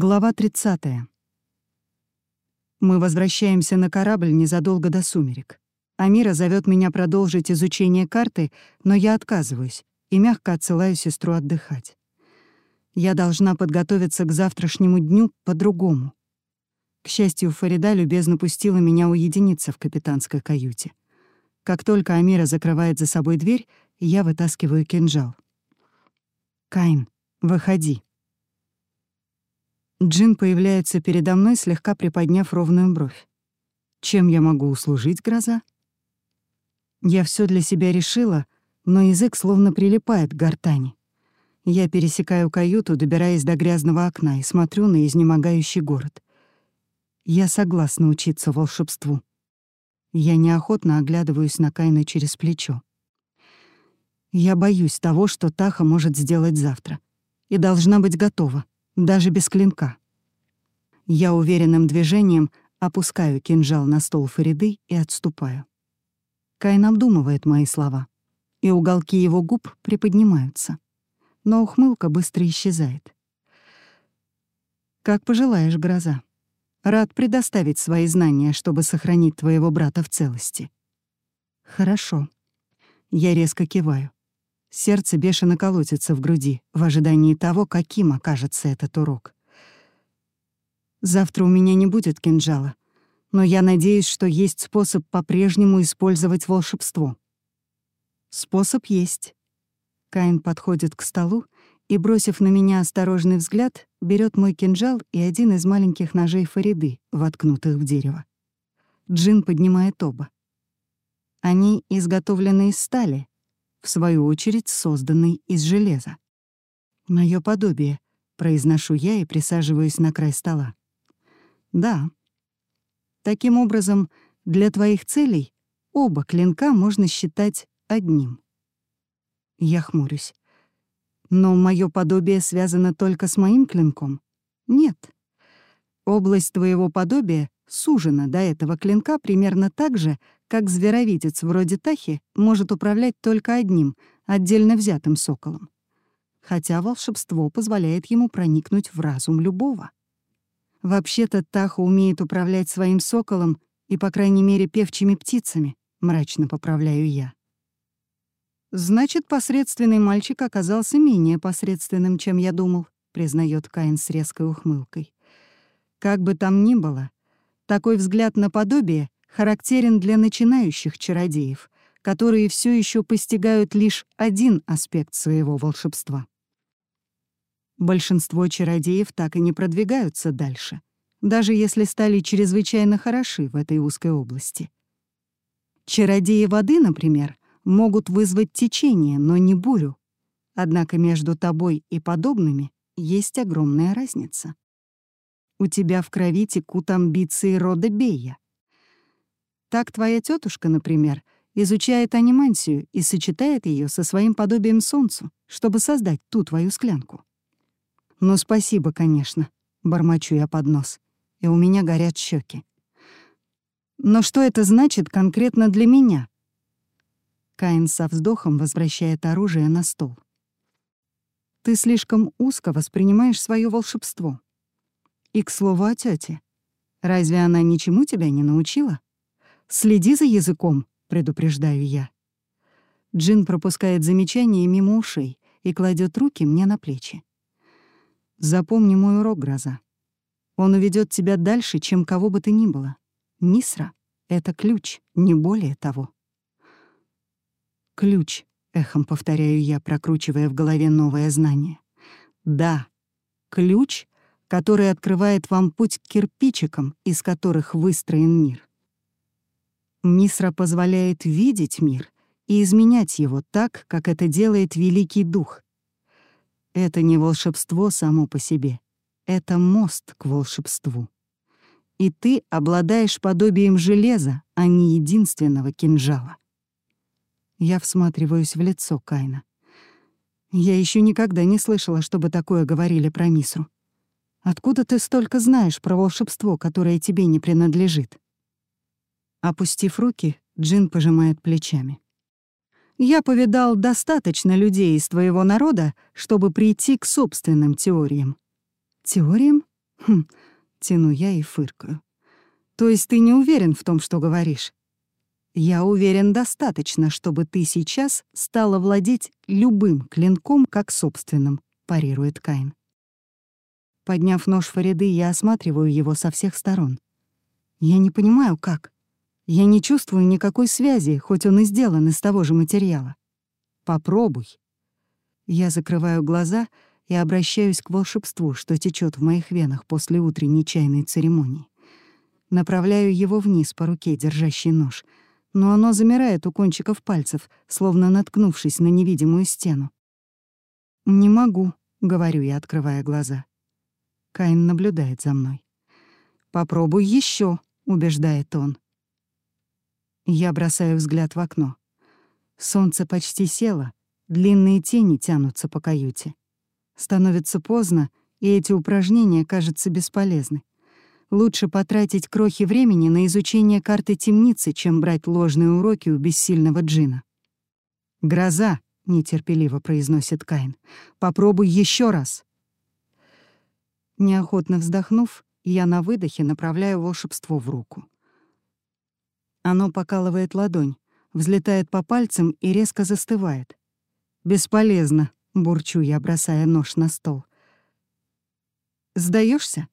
Глава 30. Мы возвращаемся на корабль незадолго до сумерек. Амира зовет меня продолжить изучение карты, но я отказываюсь и мягко отсылаю сестру отдыхать. Я должна подготовиться к завтрашнему дню по-другому. К счастью, Фарида любезно пустила меня уединиться в капитанской каюте. Как только Амира закрывает за собой дверь, я вытаскиваю кинжал. «Кайн, выходи». Джин появляется передо мной, слегка приподняв ровную бровь. Чем я могу услужить, гроза? Я все для себя решила, но язык словно прилипает к гортани. Я пересекаю каюту, добираясь до грязного окна и смотрю на изнемогающий город. Я согласна учиться волшебству. Я неохотно оглядываюсь на Кайна через плечо. Я боюсь того, что Таха может сделать завтра. И должна быть готова, даже без клинка. Я уверенным движением опускаю кинжал на стол Фариды и отступаю. Кайн обдумывает мои слова, и уголки его губ приподнимаются. Но ухмылка быстро исчезает. «Как пожелаешь, гроза. Рад предоставить свои знания, чтобы сохранить твоего брата в целости». «Хорошо». Я резко киваю. Сердце бешено колотится в груди в ожидании того, каким окажется этот урок. Завтра у меня не будет кинжала, но я надеюсь, что есть способ по-прежнему использовать волшебство. Способ есть. Каин подходит к столу и, бросив на меня осторожный взгляд, берет мой кинжал и один из маленьких ножей Фариды, воткнутых в дерево. Джин поднимает оба. Они изготовлены из стали, в свою очередь созданный из железа. Моё подобие», — произношу я и присаживаюсь на край стола. «Да. Таким образом, для твоих целей оба клинка можно считать одним». Я хмурюсь. «Но моё подобие связано только с моим клинком?» «Нет. Область твоего подобия сужена до этого клинка примерно так же, как зверовидец вроде Тахи может управлять только одним, отдельно взятым соколом. Хотя волшебство позволяет ему проникнуть в разум любого. Вообще-то Таха умеет управлять своим соколом и, по крайней мере, певчими птицами, мрачно поправляю я. Значит, посредственный мальчик оказался менее посредственным, чем я думал, признает Каин с резкой ухмылкой. Как бы там ни было, такой взгляд на подобие характерен для начинающих чародеев, которые все еще постигают лишь один аспект своего волшебства. Большинство чародеев так и не продвигаются дальше, даже если стали чрезвычайно хороши в этой узкой области. Чародеи воды, например, могут вызвать течение, но не бурю. Однако между тобой и подобными есть огромная разница. У тебя в крови текут амбиции рода Бея — так твоя тетушка, например, изучает анимансию и сочетает ее со своим подобием солнцу, чтобы создать ту твою склянку. Ну, спасибо, конечно, бормочу я под нос, и у меня горят щеки. Но что это значит конкретно для меня? Каин со вздохом возвращает оружие на стол. Ты слишком узко воспринимаешь свое волшебство. И к слову о тете. Разве она ничему тебя не научила? «Следи за языком», — предупреждаю я. Джин пропускает замечание мимо ушей и кладет руки мне на плечи. «Запомни мой урок, гроза. Он уведет тебя дальше, чем кого бы ты ни было. Нисра — это ключ, не более того». «Ключ», — эхом повторяю я, прокручивая в голове новое знание. «Да, ключ, который открывает вам путь к кирпичикам, из которых выстроен мир. Мисра позволяет видеть мир и изменять его так, как это делает Великий Дух. Это не волшебство само по себе, это мост к волшебству. И ты обладаешь подобием железа, а не единственного кинжала. Я всматриваюсь в лицо Кайна. Я еще никогда не слышала, чтобы такое говорили про Мисру. Откуда ты столько знаешь про волшебство, которое тебе не принадлежит? Опустив руки, Джин пожимает плечами. «Я повидал достаточно людей из твоего народа, чтобы прийти к собственным теориям». «Теориям?» Хм, тяну я и фыркаю. То есть ты не уверен в том, что говоришь? Я уверен достаточно, чтобы ты сейчас стала владеть любым клинком как собственным, парирует Каин. Подняв нож Фариды, я осматриваю его со всех сторон. Я не понимаю, как. Я не чувствую никакой связи, хоть он и сделан из того же материала. Попробуй. Я закрываю глаза и обращаюсь к волшебству, что течет в моих венах после утренней чайной церемонии. Направляю его вниз по руке, держащей нож — но оно замирает у кончиков пальцев, словно наткнувшись на невидимую стену. «Не могу», — говорю я, открывая глаза. Каин наблюдает за мной. «Попробуй еще, убеждает он. Я бросаю взгляд в окно. Солнце почти село, длинные тени тянутся по каюте. Становится поздно, и эти упражнения кажутся бесполезны. Лучше потратить крохи времени на изучение карты темницы, чем брать ложные уроки у бессильного джина. «Гроза», — нетерпеливо произносит Каин. «Попробуй еще раз». Неохотно вздохнув, я на выдохе направляю волшебство в руку. Оно покалывает ладонь, взлетает по пальцам и резко застывает. «Бесполезно», — бурчу я, бросая нож на стол. Сдаешься?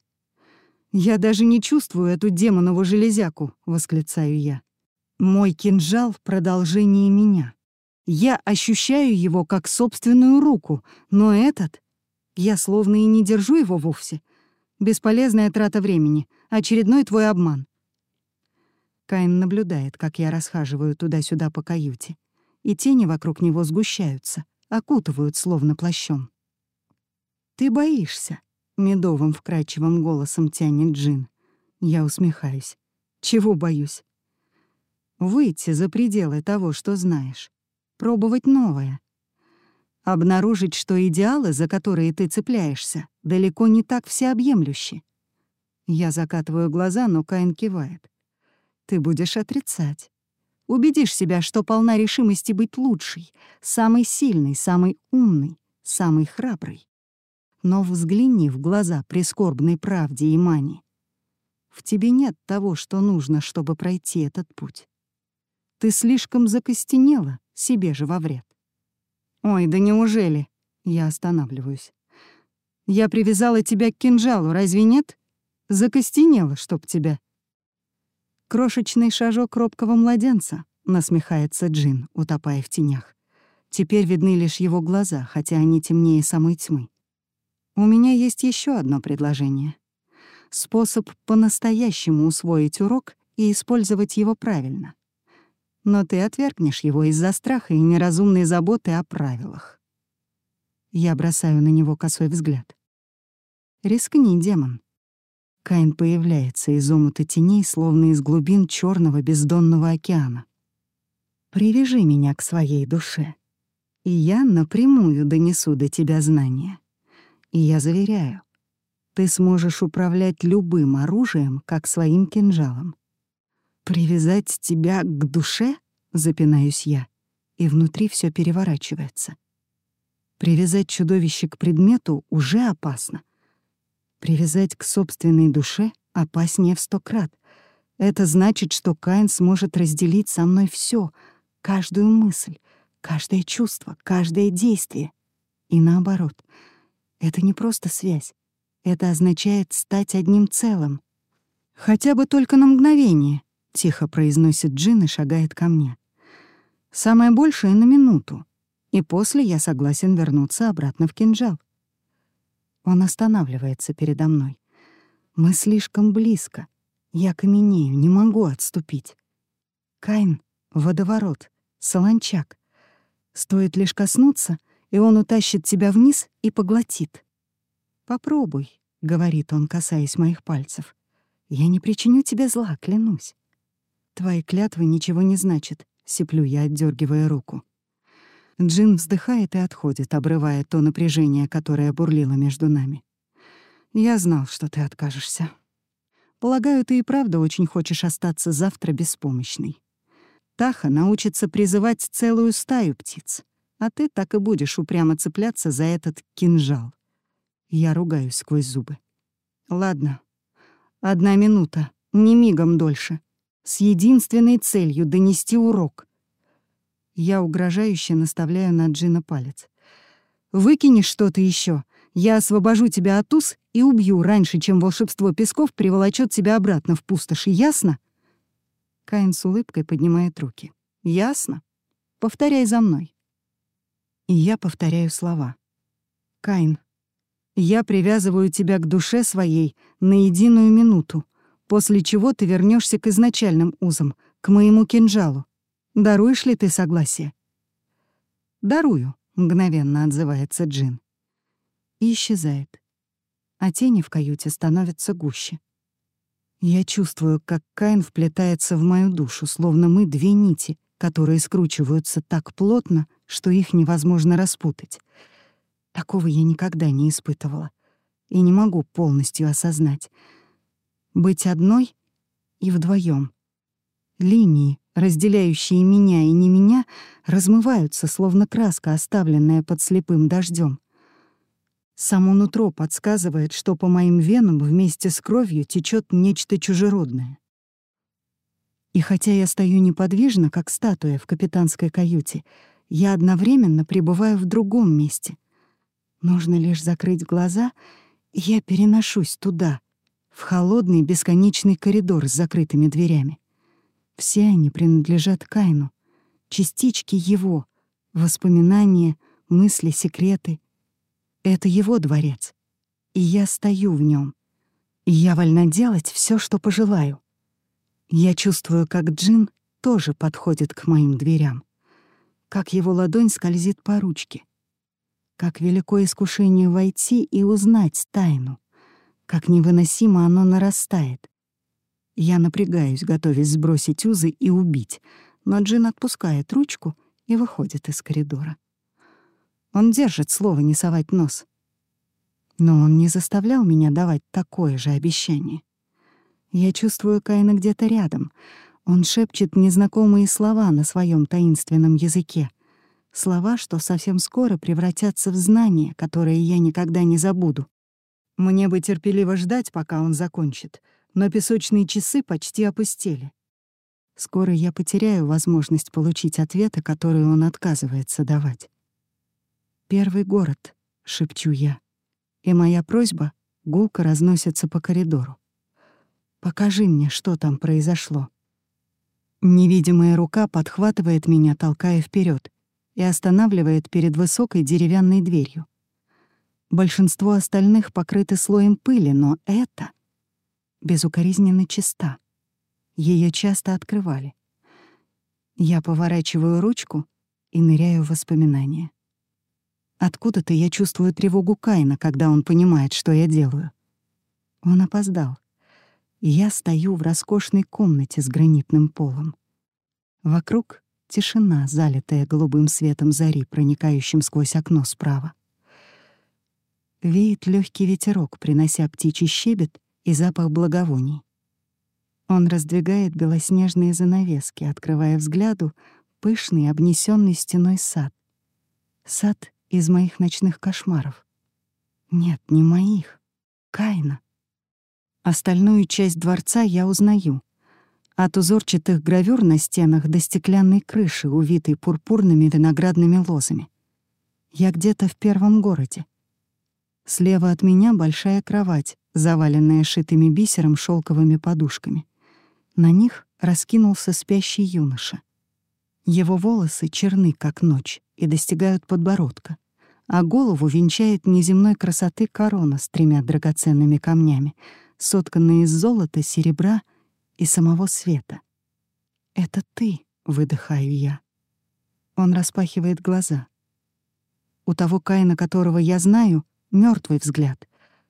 «Я даже не чувствую эту демонову железяку», — восклицаю я. «Мой кинжал — продолжение меня. Я ощущаю его как собственную руку, но этот... Я словно и не держу его вовсе. Бесполезная трата времени, очередной твой обман». Каин наблюдает, как я расхаживаю туда-сюда по каюте, и тени вокруг него сгущаются, окутывают словно плащом. «Ты боишься», — медовым вкрадчивым голосом тянет Джин. Я усмехаюсь. Чего боюсь? Выйти за пределы того, что знаешь. Пробовать новое. Обнаружить, что идеалы, за которые ты цепляешься, далеко не так всеобъемлющи. Я закатываю глаза, но Каин кивает. Ты будешь отрицать. Убедишь себя, что полна решимости быть лучшей, самой сильной, самой умной, самой храброй но взгляни в глаза прискорбной правде и мани. В тебе нет того, что нужно, чтобы пройти этот путь. Ты слишком закостенела, себе же во вред. Ой, да неужели? Я останавливаюсь. Я привязала тебя к кинжалу, разве нет? Закостенела, чтоб тебя. Крошечный шажок робкого младенца, насмехается Джин, утопая в тенях. Теперь видны лишь его глаза, хотя они темнее самой тьмы. У меня есть еще одно предложение. Способ по-настоящему усвоить урок и использовать его правильно. Но ты отвергнешь его из-за страха и неразумной заботы о правилах. Я бросаю на него косой взгляд. Рискни, демон. Каин появляется из омута теней, словно из глубин черного бездонного океана. Привяжи меня к своей душе, и я напрямую донесу до тебя знания. И я заверяю, ты сможешь управлять любым оружием, как своим кинжалом. Привязать тебя к душе, запинаюсь я, и внутри все переворачивается. Привязать чудовище к предмету уже опасно. Привязать к собственной душе опаснее в сто крат. Это значит, что Каин сможет разделить со мной все, каждую мысль, каждое чувство, каждое действие. И наоборот — это не просто связь. Это означает стать одним целым. «Хотя бы только на мгновение», — тихо произносит Джин и шагает ко мне. «Самое большее — на минуту, и после я согласен вернуться обратно в кинжал». Он останавливается передо мной. Мы слишком близко. Я каменею, не могу отступить. Кайн — водоворот, солончак. Стоит лишь коснуться, и он утащит тебя вниз и поглотит. «Попробуй», — говорит он, касаясь моих пальцев. «Я не причиню тебе зла, клянусь». «Твои клятвы ничего не значат», — сиплю я, отдергивая руку. Джин вздыхает и отходит, обрывая то напряжение, которое бурлило между нами. «Я знал, что ты откажешься. Полагаю, ты и правда очень хочешь остаться завтра беспомощной. Таха научится призывать целую стаю птиц а ты так и будешь упрямо цепляться за этот кинжал. Я ругаюсь сквозь зубы. Ладно. Одна минута, не мигом дольше. С единственной целью — донести урок. Я угрожающе наставляю на Джина палец. «Выкинешь что-то еще, я освобожу тебя от уз и убью раньше, чем волшебство песков приволочет тебя обратно в пустоши, ясно?» Каин с улыбкой поднимает руки. «Ясно. Повторяй за мной». И я повторяю слова. «Каин, я привязываю тебя к душе своей на единую минуту, после чего ты вернешься к изначальным узам, к моему кинжалу. Даруешь ли ты согласие?» «Дарую», — мгновенно отзывается Джин и исчезает. А тени в каюте становятся гуще. Я чувствую, как Каин вплетается в мою душу, словно мы две нити, которые скручиваются так плотно, что их невозможно распутать. Такого я никогда не испытывала и не могу полностью осознать. Быть одной и вдвоем. Линии, разделяющие меня и не меня, размываются, словно краска, оставленная под слепым дождем. Само нутро подсказывает, что по моим венам вместе с кровью течет нечто чужеродное. И хотя я стою неподвижно, как статуя в капитанской каюте, я одновременно пребываю в другом месте. Нужно лишь закрыть глаза, и я переношусь туда, в холодный бесконечный коридор с закрытыми дверями. Все они принадлежат Кайну, частички его, воспоминания, мысли, секреты — это его дворец, и я стою в нем. И я вольна делать все, что пожелаю. Я чувствую, как Джин тоже подходит к моим дверям, как его ладонь скользит по ручке, как велико искушение войти и узнать тайну, как невыносимо оно нарастает. Я напрягаюсь, готовясь сбросить узы и убить, но Джин отпускает ручку и выходит из коридора. Он держит слово не совать нос. Но он не заставлял меня давать такое же обещание. Я чувствую Каина где-то рядом. Он шепчет незнакомые слова на своем таинственном языке. Слова, что совсем скоро превратятся в знания, которые я никогда не забуду. Мне бы терпеливо ждать, пока он закончит, но песочные часы почти опустели. Скоро я потеряю возможность получить ответы, которые он отказывается давать. «Первый город», — шепчу я, и моя просьба гулко разносится по коридору. «Покажи мне, что там произошло». Невидимая рука подхватывает меня, толкая вперед, и останавливает перед высокой деревянной дверью. Большинство остальных покрыты слоем пыли, но это безукоризненно чиста. Ее часто открывали. Я поворачиваю ручку и ныряю в воспоминания. Откуда-то я чувствую тревогу Кайна, когда он понимает, что я делаю. Он опоздал. Я стою в роскошной комнате с гранитным полом. Вокруг тишина, залитая голубым светом зари, проникающим сквозь окно справа. Веет легкий ветерок, принося птичий щебет и запах благовоний. Он раздвигает белоснежные занавески, открывая взгляду пышный, обнесенный стеной сад. Сад из моих ночных кошмаров. Нет, не моих. Кайна. Остальную часть дворца я узнаю. От узорчатых гравюр на стенах до стеклянной крыши, увитой пурпурными виноградными лозами. Я где-то в первом городе. Слева от меня большая кровать, заваленная шитыми бисером шелковыми подушками. На них раскинулся спящий юноша. Его волосы черны, как ночь, и достигают подбородка, а голову венчает неземной красоты корона с тремя драгоценными камнями, сотканная из золота, серебра и самого света. «Это ты», — выдыхаю я. Он распахивает глаза. У того Каина, которого я знаю, мертвый взгляд,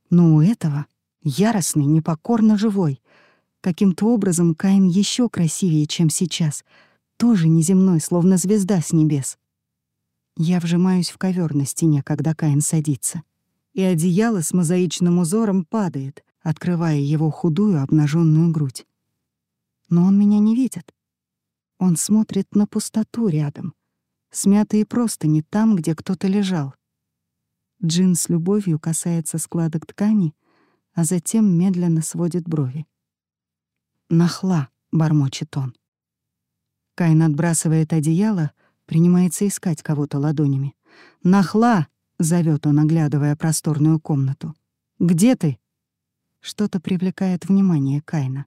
но у этого яростный, непокорно живой. Каким-то образом Каин еще красивее, чем сейчас — тоже неземной, словно звезда с небес. Я вжимаюсь в ковер на стене, когда Каин садится, и одеяло с мозаичным узором падает, открывая его худую обнаженную грудь. Но он меня не видит. Он смотрит на пустоту рядом, смятые не там, где кто-то лежал. Джин с любовью касается складок ткани, а затем медленно сводит брови. «Нахла», — бормочет он. Кайн отбрасывает одеяло, принимается искать кого-то ладонями. «Нахла!» — зовет он, оглядывая просторную комнату. «Где ты?» Что-то привлекает внимание Кайна.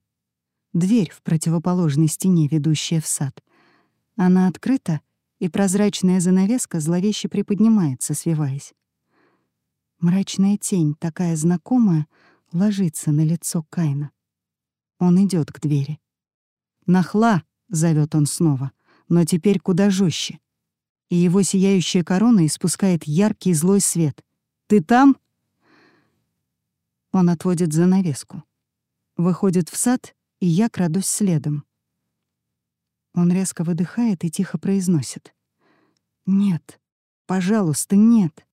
Дверь в противоположной стене, ведущая в сад. Она открыта, и прозрачная занавеска зловеще приподнимается, свиваясь. Мрачная тень, такая знакомая, ложится на лицо Кайна. Он идет к двери. «Нахла!» — зовет он снова, но теперь куда жестче. И его сияющая корона испускает яркий злой свет. «Ты там?» Он отводит занавеску. Выходит в сад, и я крадусь следом. Он резко выдыхает и тихо произносит. «Нет, пожалуйста, нет».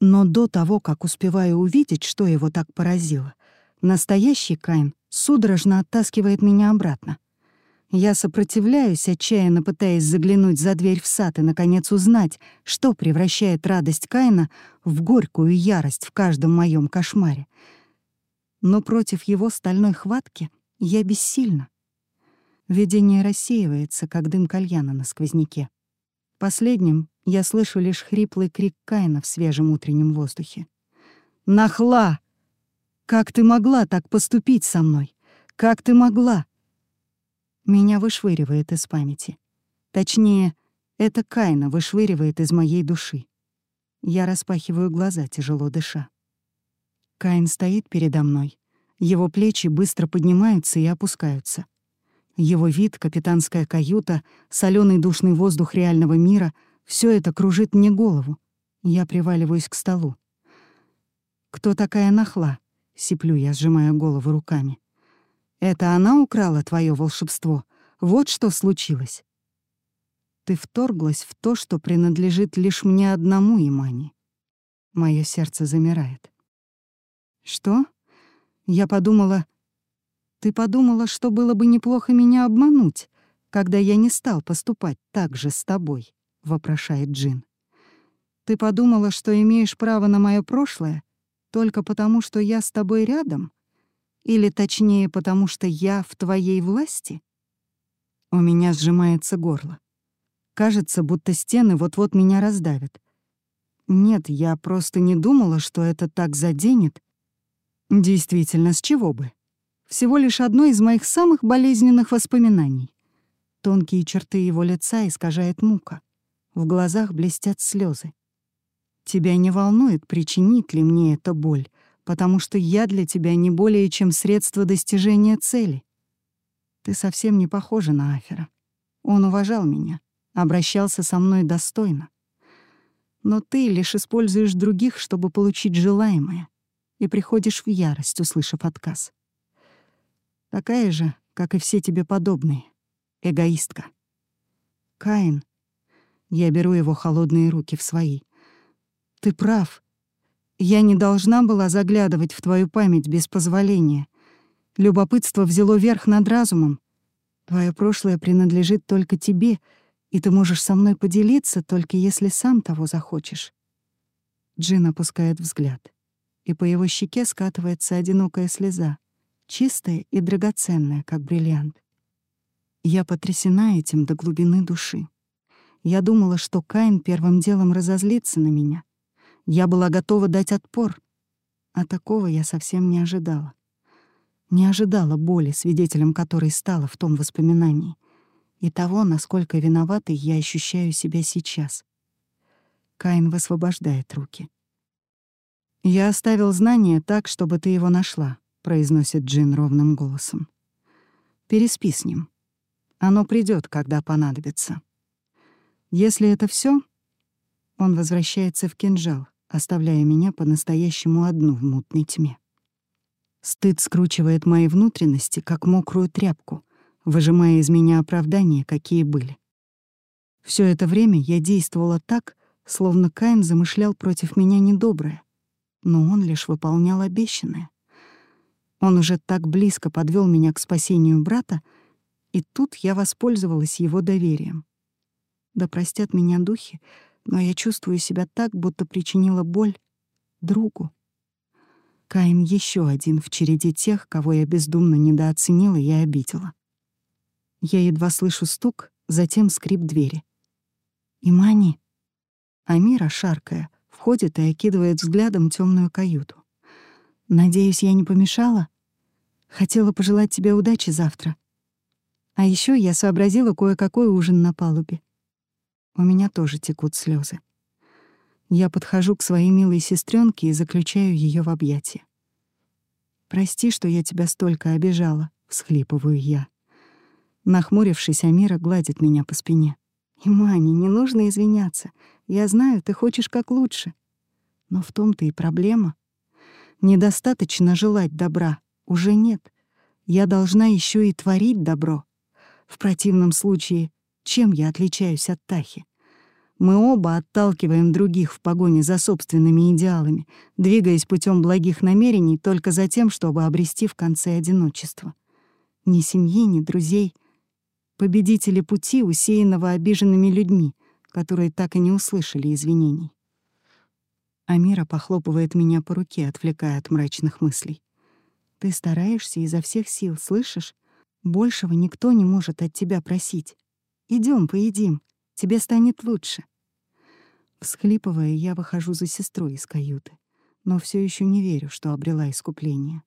Но до того, как успеваю увидеть, что его так поразило, настоящий Кайн судорожно оттаскивает меня обратно. Я сопротивляюсь, отчаянно пытаясь заглянуть за дверь в сад и, наконец, узнать, что превращает радость Кайна в горькую ярость в каждом моем кошмаре. Но против его стальной хватки я бессильна. Видение рассеивается, как дым кальяна на сквозняке. Последним я слышу лишь хриплый крик Каина в свежем утреннем воздухе. «Нахла! Как ты могла так поступить со мной? Как ты могла?» Меня вышвыривает из памяти. Точнее, это Кайна вышвыривает из моей души. Я распахиваю глаза, тяжело дыша. Каин стоит передо мной. Его плечи быстро поднимаются и опускаются. Его вид, капитанская каюта, соленый душный воздух реального мира — все это кружит мне голову. Я приваливаюсь к столу. «Кто такая нахла?» — сиплю я, сжимая голову руками. «Это она украла твое волшебство? Вот что случилось?» Ты вторглась в то, что принадлежит лишь мне одному, Имани. Мое сердце замирает. «Что?» Я подумала, ты подумала, что было бы неплохо меня обмануть, когда я не стал поступать так же с тобой, вопрошает Джин. Ты подумала, что имеешь право на мое прошлое только потому, что я с тобой рядом? Или точнее, потому что я в твоей власти? У меня сжимается горло. Кажется, будто стены вот-вот меня раздавят. Нет, я просто не думала, что это так заденет. Действительно, с чего бы? Всего лишь одно из моих самых болезненных воспоминаний. Тонкие черты его лица искажает мука. В глазах блестят слезы. Тебя не волнует, причинит ли мне эта боль, потому что я для тебя не более чем средство достижения цели. Ты совсем не похожа на Афера. Он уважал меня, обращался со мной достойно. Но ты лишь используешь других, чтобы получить желаемое, и приходишь в ярость, услышав отказ. Такая же, как и все тебе подобные. Эгоистка. Каин. Я беру его холодные руки в свои. Ты прав. Я не должна была заглядывать в твою память без позволения. Любопытство взяло верх над разумом. Твое прошлое принадлежит только тебе, и ты можешь со мной поделиться, только если сам того захочешь. Джин опускает взгляд, и по его щеке скатывается одинокая слеза чистое и драгоценное, как бриллиант. Я потрясена этим до глубины души. Я думала, что Каин первым делом разозлится на меня. Я была готова дать отпор, а такого я совсем не ожидала. Не ожидала боли, свидетелем которой стала в том воспоминании, и того, насколько виноватой я ощущаю себя сейчас. Каин высвобождает руки. «Я оставил знание так, чтобы ты его нашла произносит Джин ровным голосом. Переспи с ним. Оно придет, когда понадобится. Если это все, он возвращается в кинжал, оставляя меня по-настоящему одну в мутной тьме. Стыд скручивает мои внутренности, как мокрую тряпку, выжимая из меня оправдания, какие были. Все это время я действовала так, словно Каин замышлял против меня недоброе, но он лишь выполнял обещанное. Он уже так близко подвел меня к спасению брата, и тут я воспользовалась его доверием. Да простят меня духи, но я чувствую себя так, будто причинила боль другу. Каин еще один в череде тех, кого я бездумно недооценила и обидела. Я едва слышу стук, затем скрип двери. «Имани!» Амира, шаркая, входит и окидывает взглядом темную каюту. «Надеюсь, я не помешала? Хотела пожелать тебе удачи завтра. А еще я сообразила кое-какой ужин на палубе. У меня тоже текут слезы. Я подхожу к своей милой сестренке и заключаю ее в объятия. «Прости, что я тебя столько обижала», — всхлипываю я. Нахмурившись, Амира гладит меня по спине. «Имани, не нужно извиняться. Я знаю, ты хочешь как лучше. Но в том-то и проблема. Недостаточно желать добра. Уже нет. Я должна еще и творить добро. В противном случае, чем я отличаюсь от Тахи? Мы оба отталкиваем других в погоне за собственными идеалами, двигаясь путем благих намерений только за тем, чтобы обрести в конце одиночество. Ни семьи, ни друзей — победители пути, усеянного обиженными людьми, которые так и не услышали извинений. Амира похлопывает меня по руке, отвлекая от мрачных мыслей. «Ты стараешься изо всех сил, слышишь? Большего никто не может от тебя просить. Идем, поедим, тебе станет лучше». Всхлипывая, я выхожу за сестрой из каюты, но все еще не верю, что обрела искупление.